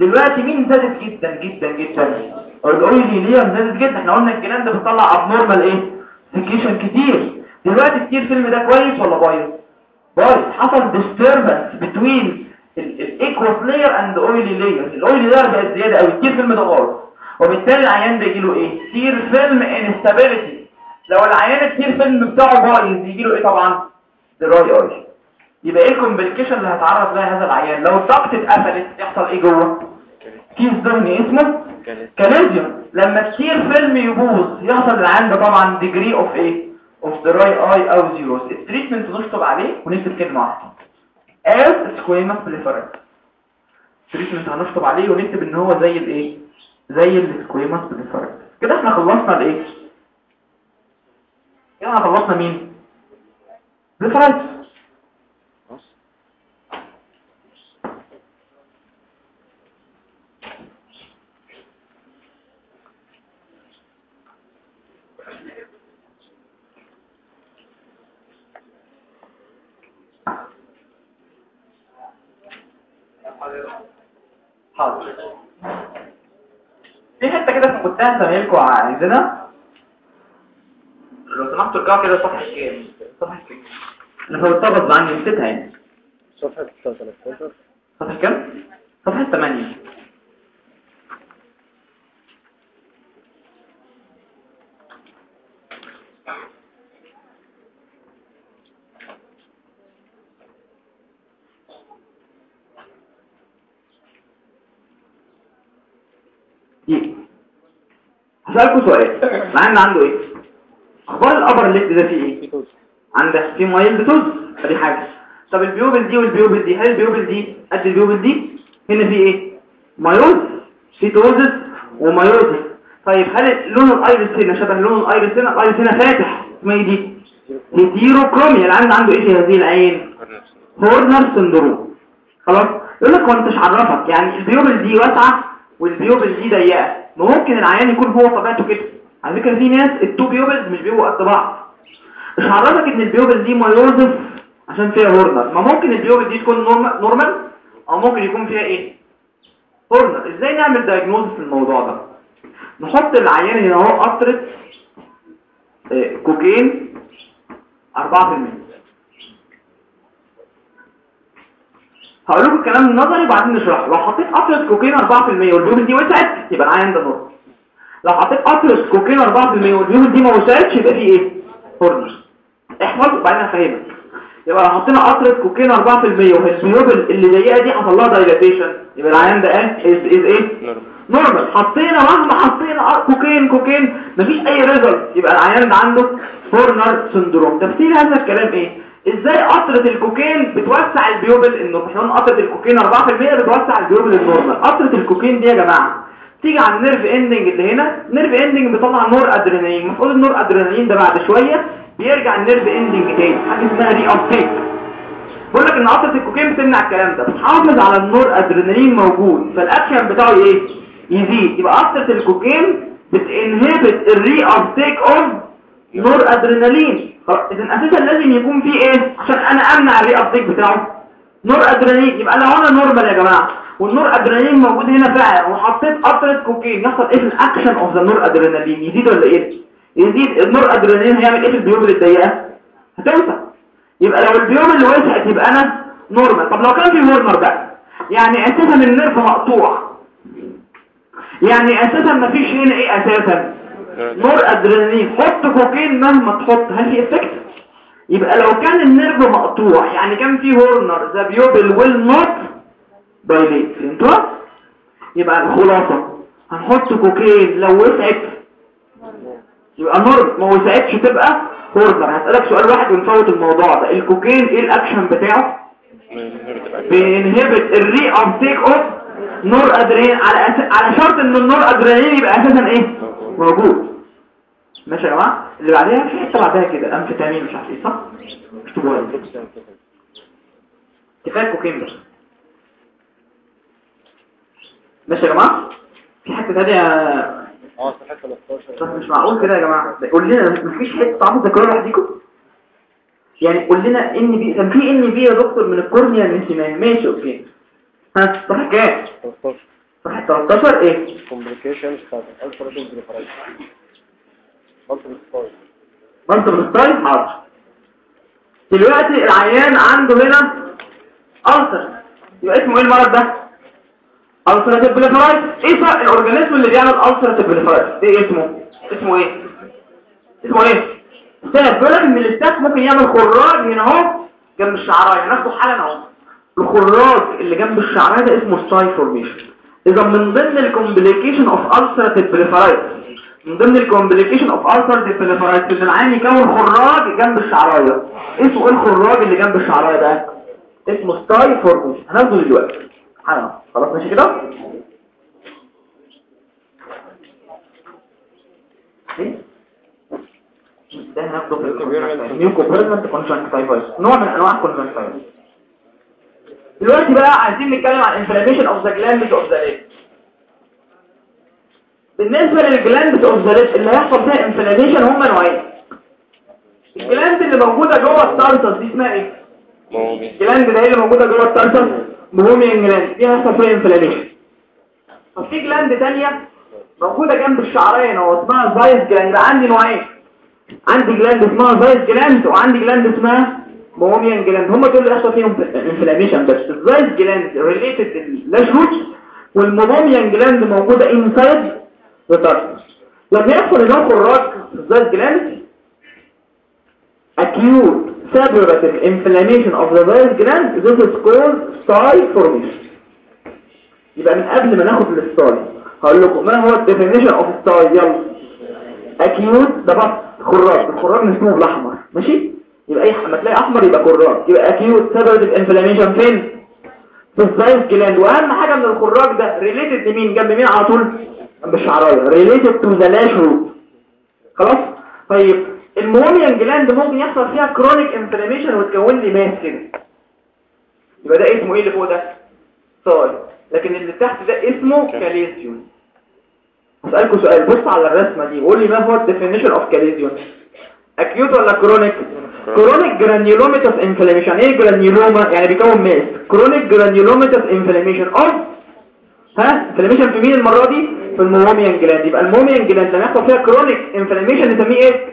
دلوقتي مين زادت جدا جدا جدا؟ ال oily layer زادت جدا. إحنا قلنا ال gland ده بتطلع abnormal إيه؟ secretion كتير. دلوقتي ال tear film ده كويس ولا بايظ؟ بايظ. حصل disturbance between ال aqueous layer and oily layer ال oily layer بقت زيادة قوي ال tear film ده بايظ. وبالتالي العيان ده يجيله إيه؟ tear film instability لو العيان ال tear film بتاعه بايظ يجيله إيه طبعا؟ dry eye يبقى إيه ال complication اللي هيتعرض لها هذا العيان؟ لو ال duct اتقفلت يحصل إيه جوه؟ كيس دهني اسمه chalazion. لما ال tear film يبوظ يحصل العيان ده طبعا degree of إيه؟ of dry eye أو xerosis ال treatment نشطب عليه ونكتب كلمه واحدة as squamous blepharitis treatment هنشطب عليه ونكتب إن هو زي الإيه؟ زي ال squamous blepharitis كده إحنا خلصنا الإيه؟ كده إحنا خلصنا مين؟ blepharitis خلاص حاضر في كنت زمايلكم عايزينها لو سمحتوا ارجعوا كده صفحه كام صفحه كام أنا فوتها عني نسيتها يعني صفحة 13 صفحه كام صفحه 8 دي هسألكوا سؤال. مع إن عنده إيه؟ أخبار ال upper lid ده فيه إيه؟ عندك في mild ptosis أدي حاجة. طب ال pupil دي وال pupil دي هل ال pupil دي قد ال pupil دي؟ هنا في إيه؟ miosis في ptosis و miosis طيب هل لون ال iris هنا شبه لون ال iris هنا؟ ال iris هنا فاتح. اسمها إيه دي؟ heterochromia. اللي عنده إيه في هذه العين؟ Horner syndrome. خلاص؟ يقول لك هو أنت مش عرفك. يعني ال pupil دي واسعة وال pupil دي ضيقة. ما ممكن العيان يكون هو طبيعته كده. على فكرة في ناس ال two pupils مش بيبقوا قد بعض. مش عرفك إن ال pupil دي miosis عشان فيها هورنر. ما ممكن ال pupil دي تكون norm- normal أو ممكن يكون فيها إيه؟ هورنر. إزاي نعمل diagnosis للموضوع ده؟ نحط العيان هنا أهو قطره كوكين 4% هقول لكم الكلام النظري وبعدين نشرحه. لو حطيت قطره كوكين 4% وال pupil دي وسعت يبقى العيان ده normal لو حطيت قطره كوكين 4% وال pupil دي ما وسعتش يبقى فيه إيه؟ هورنر. احفظ وبعدين هفهمك يبقى لو حطينا قطره كوكين 4% وال pupil اللي ضيقه دي حصل لها dilatation يبقى العيان ده إيه is إيه؟ normal حطينا مهما حطينا cocaine cocaine مفيش أي result يبقى العيان ده عنده Horner syndrome تفسير هذا الكلام إيه؟ إزاي قطرة الكوكين بتوسع ال pupil قلنا قطرة الكوكين 4% بتوسع ال pupil ال normal قطرة الكوكين دي يا جماعة تيجي على ال nerve ending اللي هنا ال nerve ending بيطلع نور ادرينالين المفروض النور ادرينالين ده بعد شوية بيرجع ال nerve ending تاني. حاجة اسمها reuptake بقول لك إن قطرة الكوكين بتمنع الكلام ده. بتحافظ على النور ادرينالين موجود. فالاكشن بتاعه إيه؟ يزيد. يبقى قطرة الكوكين بت inhibit ال reuptake of noradrenaline. إذا أساسا لازم يكون في إيه؟ عشان أنا أمنع ال reuptake بتاعه. نور أدرينالين. يبقى لو أنا normal يا جماعة. والنور أدرينالين موجود هنا فعلا. وحطيت قطره كوكين يحصل إيه ال action of the noradrenaline؟ يزيد ولا إيه؟ يزيد. النور أدرينالين هيعمل إيه في ال pupil الضيقه هتوسع يبقى لو ال pupil اللي وسعت يبقى أنا normal طب لو كان في هورنر بقى؟ يعني أساسا ال nerve مقطوع. يعني أساسا مفيش هنا إيه أساسا؟ نور أدرينالين. حط كوكين مهما تحط. هل في effect يبقى لو كان ال nerve مقطوع يعني كان في Horner the pupil will not dilate فهمتوا يبقى الخلاصة. هنحط كوكين. لو وسعت يبقى normal. ما وسعتش تبقى هورنر. هسألك سؤال واحد ونفوت الموضوع ده. الكوكين إيه الأكشن بتاعه؟ بي inhibit. ال reuptake of noradrenaline. على. على شرط إن النور أدرينالين يبقى أساسا إيه؟ موجود. ماشي يا جماعة اللي بعدها في حتة بعدها كده امفيتامين مش عارف إيه صح؟ اكتبوها لي. كفاية كوكين بس ماشي يا جماعة في حتة ثانية آه صفحة 13 بس مش معقول كده يا جماعة؟ قول لنا مفيش حتة تعرفوا تذكروا لوحديكم؟ يعني قول لنا إن بي كان في إن بي يا دكتور من الكورنيا للانسمان ماشي أوكي. ها صح كام 13 صح 13 إيه؟ Complications بتاعت بريفرايز مالتيبل ستايل حاضر. دلوقتي العيان عنده هنا ألسر يبقى اسمه إيه المرض ده؟ ألسراتيف بليفرايت إيه بقى الاورجانيزم اللي بيعمل ألسراتيف بليفرايت إيه اسمه؟ اسمه إيه؟ اسمه إيه؟ استنى بيقول لك ممكن يعمل خراج هنا أهو جنب الشعراية. هناخده حالا أهو. الخراج اللي جنب الشعراية ده اسمه stye formation إذا من ضمن ال complication of ulcerative blepharitis من ضمن ال complication of ulcerative blepharitis ان العيان يكون خراج جنب اسمه إيه الخراج اللي جنب الشعراية ده؟ اسمه stye formation هناخده دلوقتي. خلاص ماشي كده؟ إيه؟ ده هناخده في mucopurulent conjunctivitis نوع من أنواع ال conjunctivitis دلوقتي بقى عايزين نتكلم عن inflammation of the glands of the lid بالنسبة لل glands of the اللي هيحصل فيها inflammation هم نوعين. ال gland اللي موجودة جوه ال tarsus دي اسمها إيه؟ ال gland ده اللي موجودة جوه ال tarsus Meibomian gland دي هيحصل فيها inflammation طب في gland ثانية موجودة جنب الشعراية هو اسمها Zeis gland عندي نوعين. عندي gland اسمها Zeis gland وعندي gland اسمها Meibomian gland هم دول اللي يحصل فيهم inflammation بس الفايس جلاند ريليتد للاشروت والموميان جلاند موجودة inside the tarsus لما يحصل هنا خراج في الفايس جلاند acute separative inflammation of the virus gland this is called stye formation يبقى من قبل ما ناخد ال stye هقول لكم ما هو ال definition of stye يلا. acute ده بقى خراج. الخراج اسمه بالأحمر. ماشي؟ يبقى أي لما تلاقي أحمر يبقى خراج. يبقى acute suppurative inflammation فين؟ في ال Zeis gland وأهم حاجة من الخراج ده related لمين؟ جنب مين على طول؟ جنب الشعرايه related to the lash root خلاص؟ طيب ال Meibomian gland ممكن يحصل فيها chronic inflammation وتكون لي mass كده. يبقى ده اسمه إيه اللي فوق ده؟ stye لكن اللي تحت ده اسمه chalazion أسألكم سؤال بص على الرسمة دي. وقول لي ما هو ال definition of chalazion acute ولا chronic chronic granulomatous inflammation إيه granuloma يعني بيكون mass. chronic granulomatous inflammation of ها؟ inflammation في مين المرة دي؟ في ال Meibomian gland يبقى ال Meibomian gland لما يحصل فيها chronic inflammation نسميه إيه؟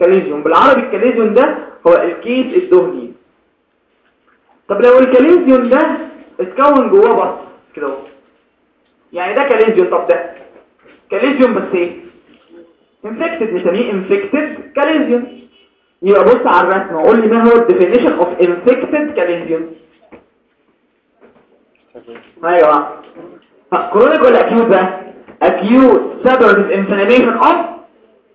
chalazion بالعربي ال chalazion ده هو الكيس الدهني. طب لو ال chalazion ده اتكون جواه بص كده أهو. يعني ده chalazion طب ده chalazion بس إيه؟ infected نسميه infected chalazion يبقى بص على الرسمه وقول لي ما هو ال definition of infected يا جماعة chronic ولا acute بقى؟ acute suppurative inflammation of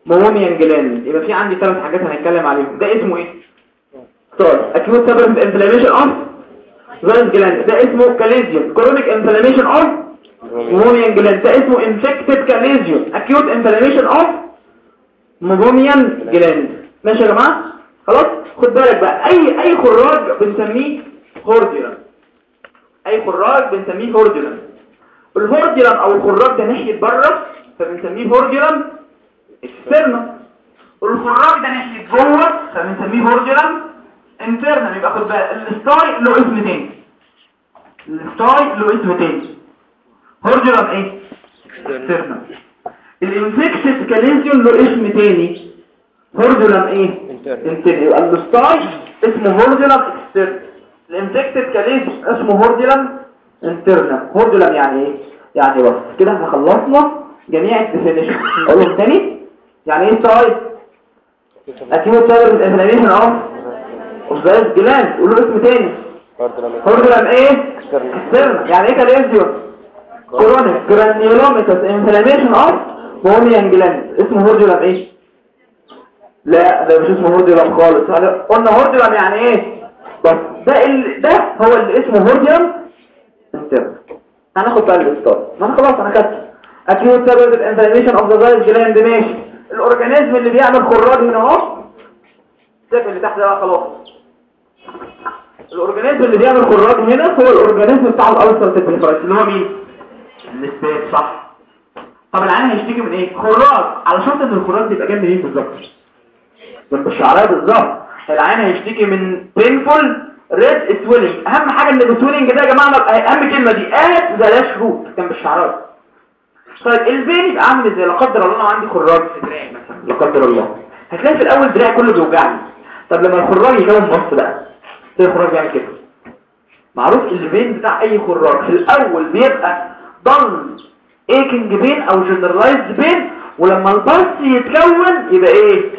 Meibomian gland يبقى في عندي ثلاث حاجات هنتكلم عليهم. ده اسمه إيه؟ طيب acute suppurative inflammation of Zeis gland ده اسمه chalazion chronic inflammation of Meibomian gland ده اسمه infected chalazion acute inflammation of Meibomian gland ماشي يا جماعة؟ خلاص؟ خد بالك بقى. اي أي خراج بنسميه hordeolum أي خراج بنسميه hordeolum ال hordeolum أو الخراج ده ناحية بره فبنسميه hordeolum external والخراج ده ناحية جوه فبنسميه hordeolum internal يبقى خد بالك ال stye له اسم تاني. ال stye له اسم تاني. hordeolum إيه؟ external ال infected chalazion له اسم تاني. hordeolum إيه؟ internal يبقى ال stye اسمه hordeolum external ال infected chalazion اسمه hordeolum internal hordeolum يعني إيه؟ يعني pus. كده إحنا خلصنا جميع ال definition. اقولهم تاني؟ يعني إيه stye acute suppurative inflammation of of the gland قولوا اسم تاني. hordeolum إيه؟ external يعني إيه chalazion chronic granulomatous inflammation of meibomian gland اسمه hordeolum إيه؟ لا ده مش اسمه hordeolum خالص. قلنا hordeolum يعني إيه؟ pus ده ال... ده هو اللي اسمه hordeolum internal هناخد بقى ال stye ما أنا خلاص أنا خدت acute suppurative inflammation of the Zeis gland ماشي ال organism اللي بيعمل خراج هنا اهو السيف اللي تحت ده بقى خلاص. ال organism اللي بيعمل خراج هنا هو ال organism بتاع ال ulcerative blepharitis اللي هو مين؟ السبيس صح. طب العيان هيشتكي من إيه؟ خراج. على شرط إن الخراج يبقى جنب مين بالظبط؟ جنب الشعرايه بالظبط. العيان هيشتكي من painful red swelling أهم حاجة إن ال swelling ده يا جماعة أهم كلمة دي at the lash root جنب الشعرايه طيب ال pain يبقى عامل إزاي؟ لا قدر الله أنا عندي خراج في دراعي مثلا. لا قدر الله. هتلاقي في الأول دراعي كله بيوجعني. طب لما الخراج يكون pus بقى تلاقي الخراج يعمل كده. معروف ال pain بتاع أي خراج. في الأول بيبقى dull aching pain أو generalized pain ولما ال pus يتكون يبقى إيه؟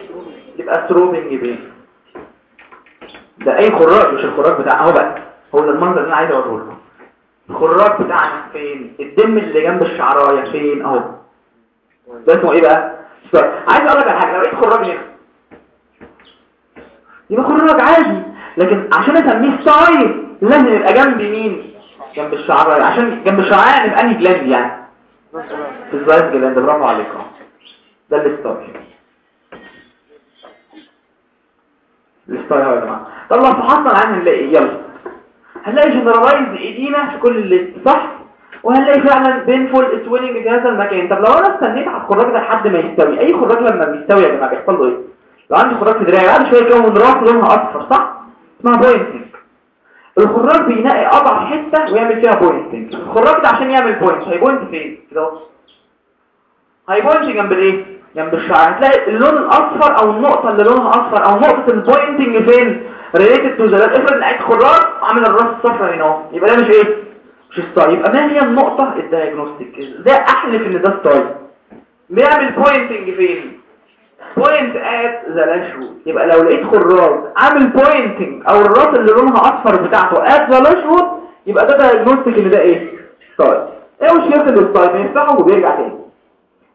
يبقى throbbing pain ده اي خراج مش الخراج بتاع اهو بقى. هو ده المنظر اللي أنا عايز اوريه لكم. الخراج بتاعنا فين؟ الورم اللي جنب الشعراية فين؟ اهو. ده اسمه إيه بقى؟ طيب عايز أقول لك على حاجة. لو لقيت خراج هنا. يبقى خراج عادي. لكن عشان أسميه stye لازم يبقى جنب مين؟ جنب الشعراية. عشان جنب الشعراية تبقى أنهي gland يعني. في ال Zeis gland برافو عليك آه ده ال stye ال stye اهو يا جماعة. طب لو فحصنا العيان هنلاقي إيه؟ يلا. هنلاقي generalized edema في كل ال lid صح؟ وهنلاقي فعلا painful swelling في هذا المكان. طب لو أنا استنيت على الخراج ده لحد ما يستوي أي خراج لما بيستوي يا جماعة بيحصل له إيه؟ لو عندي خراج في دراعي بعد شوية كده تلاقي راسه لونها أصفر صح؟ اسمها pointing الخراج بينقي أضعف حتة ويعمل فيها pointing الخراج ده عشان يعمل point هي point فين؟ كده هي point جنب الإيه؟ جنب الشعر. هتلاقي اللون الأصفر أو النقطة اللي لونها أصفر أو نقطة ال pointing فين؟ related to the افرض لقيت خراج عامل الراس الصفرا هنا أهو. يبقى ده مش إيه؟ مش stye يبقى ما هي النقطة؟ ال diagnostic ده أحلف إن ده stye بيعمل pointing فين؟ point at the lash يبقى لو لقيت خراج عامل pointing أو الراس اللي لونها أصفر بتاعته at the lash يبقى ده diagnostic إن ده إيه؟ stye إيه مشكله ال stye بنفتحه وبيرجع تاني.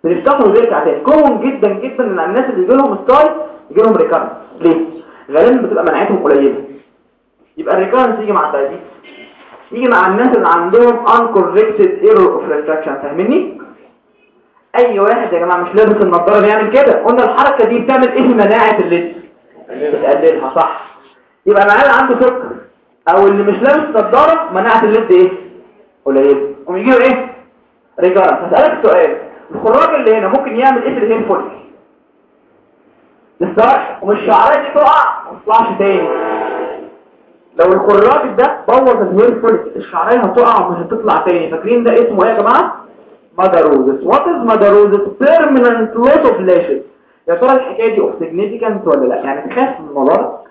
بنفتحه وبيرجع تاني common جدا جدا إن الناس اللي يجي لهم stye يجي لهم recurrence ليه؟ غالبا بتبقى مناعتهم قليلة. يبقى ال recurrence يجي مع ال diabetes يجي مع الناس اللي عندهم uncorrected error of refraction فاهمني؟ أي واحد يا جماعة مش لابس النضارة بيعمل كده؟ قلنا الحركة دي بتعمل إيه مناعة ال lid بتقللها صح. يبقى العيان عنده سكر أو اللي مش لابس نضارة مناعة ال lid إيه؟ قليلة. قوم يجي له إيه؟ recurrence هسألك سؤال. الخراج اللي هنا ممكن يعمل إيه في ال hair follicle لسه ومش شعرها دي تقع ما تطلعش تاني. لو الخراج ده بوظ ال hair follicle الشعريه هتقع ومش هتطلع تاني. فاكرين ده اسمه إيه يا جماعة؟ madarosis what is madarosis permanent loss of lashes يا ترى الحكاية دي اوف ولا لا؟ يعني تخاف من الموضوع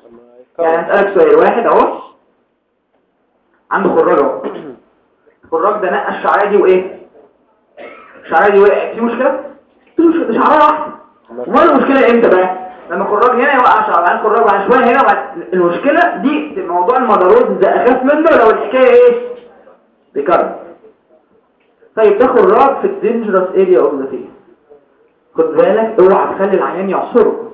يعني أسألك سؤال واحد أهو. عنده خراج أهو. الخراج ده نقى الشعرية دي وإيه؟ الشعريه دي وقعت في مشكلة. دي شعريه واحدة امال المشكلة إمتى بقى؟ لما الخراج هنا يوقع شعر خراج بعد شوية هنا المشكلة دي موضوع ال madarosis ده أخاف منه لو الحكاية إيه؟ بيكرر. طيب ده خراج في ال dangerous area of the face خد بالك؟ اوعى تخلي العيان يعصره.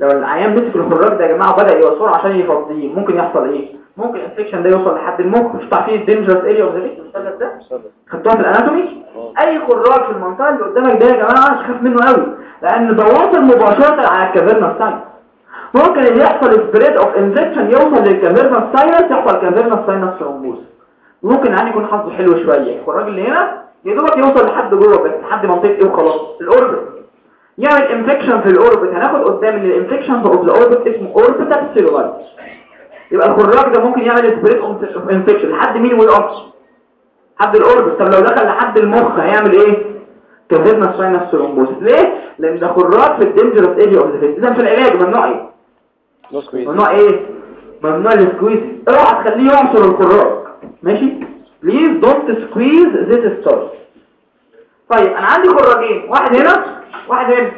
لو العيان مسك الخراج ده يا جماعة وبدا يعصره عشان يفضيه ممكن يحصل إيه؟ ممكن ال infection ده يوصل لحد المخ مش عارفين ال dangerous area of the face المثلث ده؟ خدتوها في ال anatomy أي خراج في المنطقة اللي قدامك ده يا جماعة بنخاف منه قوي لأن ده واصل مباشرة على ال cavernous sinus ممكن اللي يحصل spread of infection يوصل لل cavernous sinus يحصل cavernous sinus thrombosis ممكن يعني يكون حظه حلو شوية. الخراج اللي هنا يا دوبك يوصل لحد جوه بس لحد منطقة إيه وخلاص؟ ال orbit يعمل infection في ال orbit هناخد قدام ان ال infection في ال orbit اسمه orbital cellulitis يبقى الخراج ده ممكن يعمل spread of infection لحد مين ويقف لحد ال orbit طب لو دخل لحد المخ هيعمل إيه؟ cavernous sinus thrombosis ليه؟ لأن ده خراج في ال dangerous area of the face اذا في العلاج ممنوع إيه؟ ممنوع إيه؟ ممنوع ال squeeze اوعى تخليه يعصر الخراج. ماشي؟ please don't squeeze this stye طيب أنا عندي خراجين. واحد هنا واحد هنا.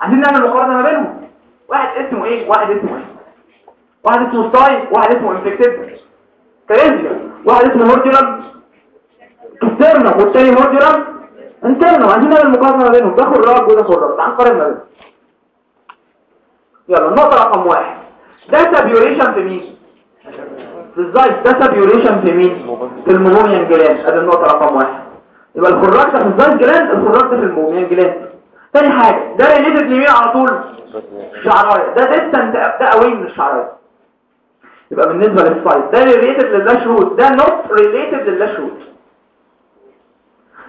عايزين نعمل مقارنة ما بينهم. واحد اسمه إيه؟ واحد اسمه إيه؟ واحد اسمه stye واحد اسمه infected chalazion واحد اسمه hordeolum externum والتاني hordeolum internum عايزين نعمل مقارنة ما بينهم. ده خراج وده خراج تعال نقارن ما بينهم. يلا النقطة رقم واحد. ده suppuration في مين؟ في ال Zeis ده suppuration في مين؟ في ال meibomian gland ادي النقطة رقم واحد. يبقى الخراج ده في ال Zeis gland الخراج ده في ال meibomian gland تاني حاجة ده related لمين على طول؟ الشعرايه ده distant ده قوي من الشعراية. يبقى بالنسبة لل site ده related لل lash root ده not related لل lash root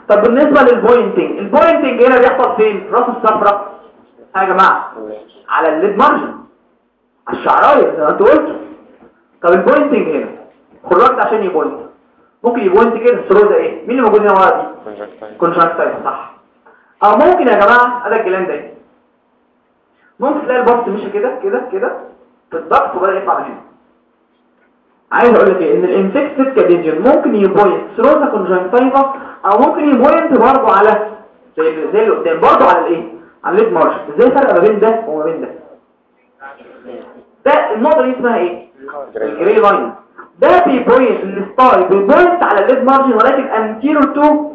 طب بالنسبة لل pointing. ال pointing هنا بيحصل فين؟ رأس الصفراء يا جماعة على ال lid margin. على الشعراية زي ما انت قلت. طب ال pointing هنا. خراج عشان ي point. ممكن ي point كده. السرور ده إيه؟ مين اللي موجود هنا ورا دي؟ conjunctiva صح. أو ممكن يا جماعة ادي ال gland ده ممكن تلاقي ال pus مشي كده كده كده. في الضغط وبدأ يطلع من هنا. عايز أقول لك إن ال infected chalazion ممكن ي point. through the conjunctiva. أو ممكن ي point برضه على زي زي اللي قدام. برضه على الإيه؟ على ال lid margin إزاي الفرق ما بين ده وما بين ده؟ ده النقطة دي اسمها إيه؟ ال gray line ده بي point ال stye بي point على ال lid margin ولكن anterior to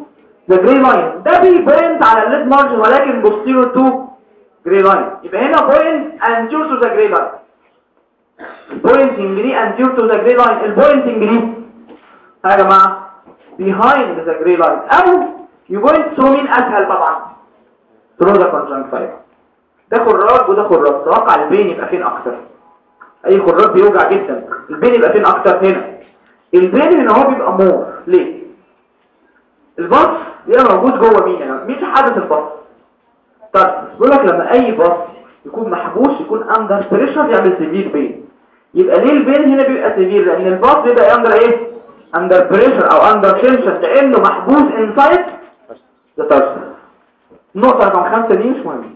the gray line ده بي point على ال lid margin ولكن posterior to gray line يبقى هنا point anterior to the gray line ال pointing دي anterior to the gray line ال pointing دي ها يا جماعة؟ Behind the gray line. You going through مين اسهل طبعا. Through the conjunctiva ده خراج وده خراج. توقع ال pain يبقى فين أكتر؟ أي خراج بيوجع جدا. ال pain يبقى فين أكتر هنا؟ ال pain هنا هو بيبقى more ليه؟ ال pus بيبقى موجود جوه مين يعني مين حابس ال pus؟ طب بيقول لك لما أي pus يكون محبوس يكون under pressure يعمل severe pain يبقى ليه ال pain هنا بيبقى severe لأن ال pus بيبقى under إيه؟ under pressure أو under tension لأنه محبوس inside the tarsus النقطه رقم خمسة دي مش مهمه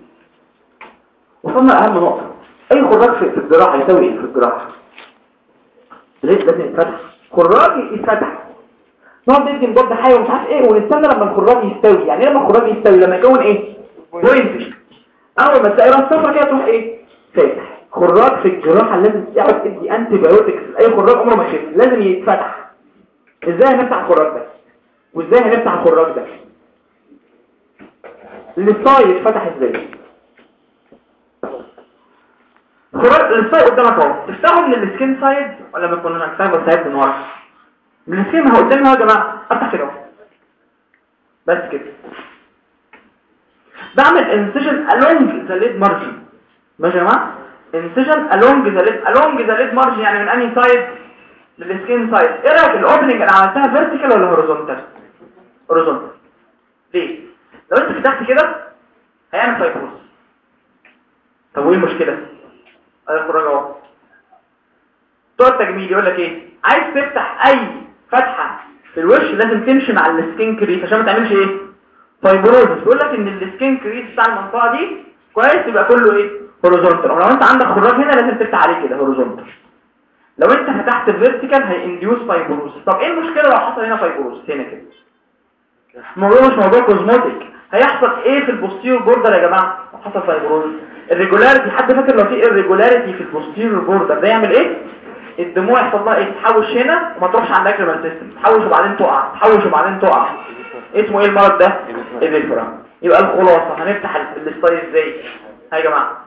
وصلنا اهم نقطة. أي خراج في الجراحة يساوي إيه في الجراحة؟ ليه؟ لازم يتفتح. خراج يتفتح. نقعد ندي مضاد حيوي ومش عارف إيه ونستنى لما الخراج يستوي. يعني لما الخراج يستوي لما يكون إيه؟ point. أول ما تلاقي رأس صفرا كده تروح إيه؟ فاتح. خراج في الجراحة لازم تعرف تدي antibiotics أي خراج عمره ما يخف لازم يتفتح. إزاي هنفتح الخراج ده؟ وإزاي هنفتح الخراج ده؟ ال stye يتفتح إزاي؟ خراج ال stye قدامك أهو. تفتحه من ال skin side ولا من ال conjunctival side من ورا. من ال skin ما هو قدامي أهو يا جماعة. أفتح كده أهو. بس كده. بعمل incision along the lid margin. ماشي يا جماعة؟ Incision along the lid along the lid margin يعني من انهي side لل skin side إيه رأيك ال opening أنا عملتها vertical ولا horizontal horizontal ليه؟ لو أنت فتحت كده هيعمل fibrosis طب وإيه المشكلة؟ الخراج أهو. بتوع التجميل يقول لك إيه؟ عايز تفتح أي فتحة في الوش لازم تمشي مع ال skin crease عشان ما تعملش إيه؟ fibrosis بيقول لك إن ال skin crease بتاع المنطقة دي كويس يبقى كله إيه؟ horizontal. ولو أنت عندك خراج هنا لازم تفتح عليه كده horizontal. لو أنت فتحت vertical ه induce fibrosis طب إيه المشكلة لو حصل هنا fibrosis هنا كده. الموضوع مش موضوع cosmetic هيحصل إيه في ال posterior border يا جماعة؟ لو حصل fibrosis irregularity حد فاكر لو في irregularity في ال posterior border ده يعمل إيه؟ الدموع يحصل لها إيه؟ تحوش هنا وما تروحش على ال lacrimal system تحوش وبعدين تقع تحوش وبعدين تقع. اسمه إيه المرض ده؟ epiphora يبقى الخلاصه هنفتح ال stye إزاي؟ يا جماعة.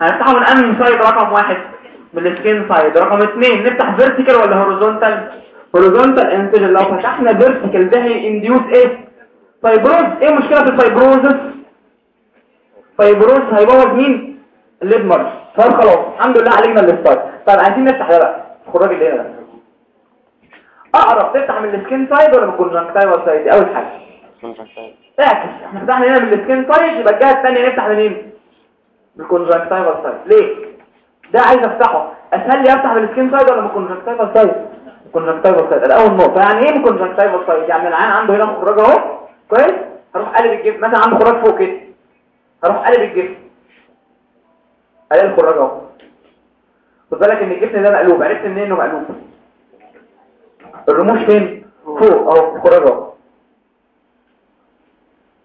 هنفتحه من انهي side رقم واحد من ال skin side رقم اثنين نفتح vertical ولا horizontal horizontal incision لو فتحنا vertical ده ه induce إيه؟ fibrosis إيه مشكله في ال fibrosis fibrosis هيبوظ مين؟ ال lid margin. طب خلاص الحمد لله عالجنا ال stye طب عايزين نفتح ده بقى. الخراج اللي هنا. ده أقرب تفتح من ال skin side ولا من ال conjunctival side أول حاجة. اعكس إحنا فتحنا هنا من ال skin side يبقى الجهه الثانية نفتح منين من ال conjunctival side ليه؟ ده عايز افتحه. اسهل لي افتح من ال skin side ولا من ال conjunctival side ال conjunctival side ده اول نقطة. يعني إيه ال conjunctival side يعني العين عنده هنا خراج اهو. كويس؟ هروح قلب الجسم مثلا عنده خراج فوق كده. هروح قلب الجسم الاقي الخراج اهو. خد بالك ان الجسم ده مقلوب. عرفت منين انه مقلوب؟ الرموش فين؟ فوق اهو. الخراج اهو.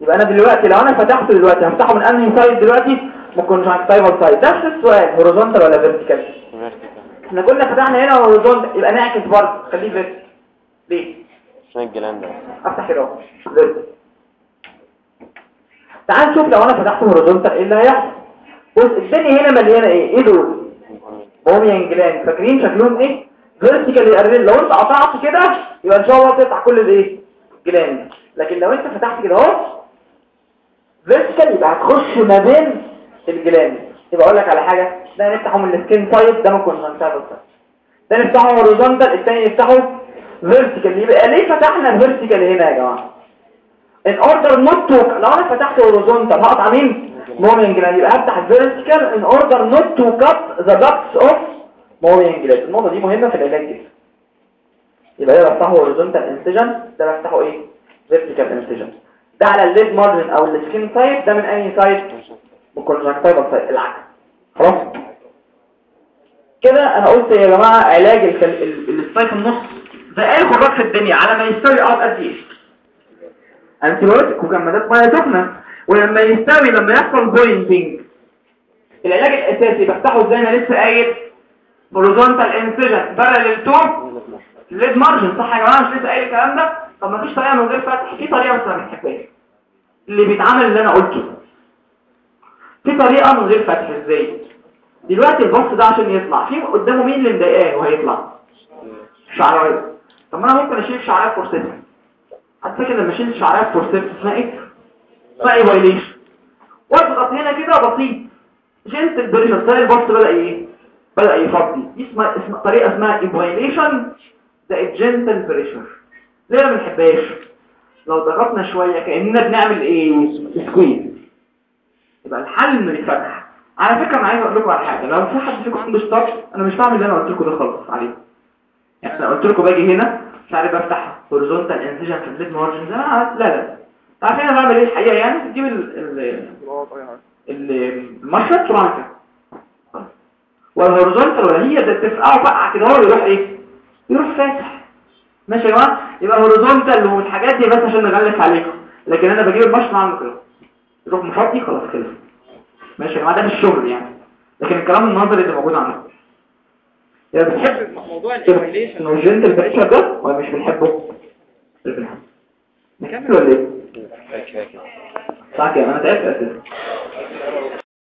يبقى أنا دلوقتي لو أنا فتحته دلوقتي هفتحه من أنهي side دلوقتي؟ من conjunctival side نفس السؤال horizontal ولا vertical إحنا كنا فتحنا هنا horizontal يبقى نعكس برضه. خليه vertical ليه؟ عشان الـ gland ده أفتح vertical تعال نشوف لو أنا فتحت horizontal إيه اللي هيحصل. بص الدنيا هنا مليانة إيه؟ إيه دول؟ meibomian gland فاكرين شكلهم إيه؟ vertical يقرب لو أنت قطعت كده يبقى إن شاء الله تقطع كل الايه gland لكن لو أنت فتحت كده أهو vertical يبقى هتخش ما بين الـ gland يبقى أقول لك على حاجة ده نفتحه من الـ skin side ده ممكن نفتحه ده نفتحه horizontal الثاني نفتحه vertical يبقى ليه فتحنا الـ vertical هنا يا جماعة؟ in order not to لو أنا فتحت horizontal هقطع مين؟ meibomian gland يبقى هفتح vertical in order not to cut the ducts of meibomian gland النقطة دي مهمة في العلاج جدا يبقى ده بفتحه horizontal incision ده بفتحه إيه؟ vertical incision ده على الـ lid margin أو الـ skin side ده من أي side؟ من conjunctival side العكس. خلاص؟ كده أنا قلت يا جماعة علاج الـ stye النص. زي اي خراج في الدنيا؟ على ما يستوي اقعد قد إيه؟ antibiotic وكمادات مية سخنة. ولما يستوي لما يحصل pointing العلاج الأساسي بفتحه إزاي أنا لسه قايل. horizontal incision parallel to lid margin صح يا جماعة؟ مش لسه قايل الكلام ده؟ طب ما فيش طريقة من غير فتح. في طريقة بس ما بنحبهاش اللي بيتعمل اللي أنا قلته. في طريقة من غير فتح إزاي؟ دلوقتي الـ pus ده عشان يطلع. في قدامه مين اللي مضايقاه وهيطلع شعرايه طب ما أنا ممكن أشيل شعرايه حد فاكر لما أشيل شعرايه forceps اسمها إيه؟ اسمها إيه epilation واضغط هنا كده بسيط. gentle pressure تلاقي الـ pus بدأ إيه؟ بدأ يفضي. دي اسمها طريقة اسمها epilation and gentle pressure ليه ما بنحبهاش. لو ضغطنا شوية كأننا بنعمل إيه؟ squeeze. يبقى الحل انه يتفتح على فكرة أنا عايز أقول لكم على حاجة. لو في حد فيكم عنده stye أنا مش بعمل اللي أنا قلت لكم ده خالص عليه. يعني أنا قلت لكم باجي هنا مش عارف بفتح horizontal incision في الـ lid margin لا لا عارفين أنا بعمل إيه الحقيقة يعني؟ تجيب ال ال ال- المشرط تروح كده وال horizontal ولا هي ده تفقعه بقى كده هو يروح إيه؟ يروح فاتح. ماشي يا جماعة؟ يبقى horizontal والحاجات دي بس عشان نغلس عليكم. لكن أنا بجيب المشرط اعمل كده. يروح مفضي خلاص كده. ماشي يا جماعة؟ ده في الشغل يعني. لكن الكلام النظري اللي موجود عندكم. يا بتحب موضوع الـ epilation and gentle pressure ده ولا مش بنحبه. مش نكمل ولا إيه؟ مش صح كده أنا تعبت أساسا